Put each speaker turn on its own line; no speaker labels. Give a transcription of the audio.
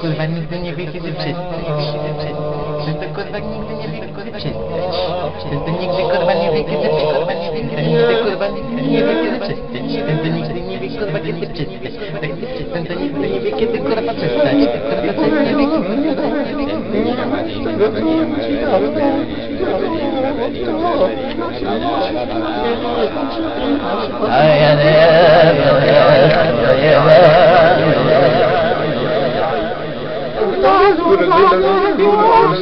kurwa nigdy nie wie kiedy nie przestać. Ten to kurwa nigdy nie wie kiedy przestać. Ten to nigdy kurwa nie wie kiedy kurwa nie wie kiedy nigdy kurwa nie wie kiedy przestać. Ten to nigdy nie wie kurwa kiedy przestać. Ten to nigdy nie wie kiedy kurwa przestać. Ten to nie wie kiedy
Kurwa,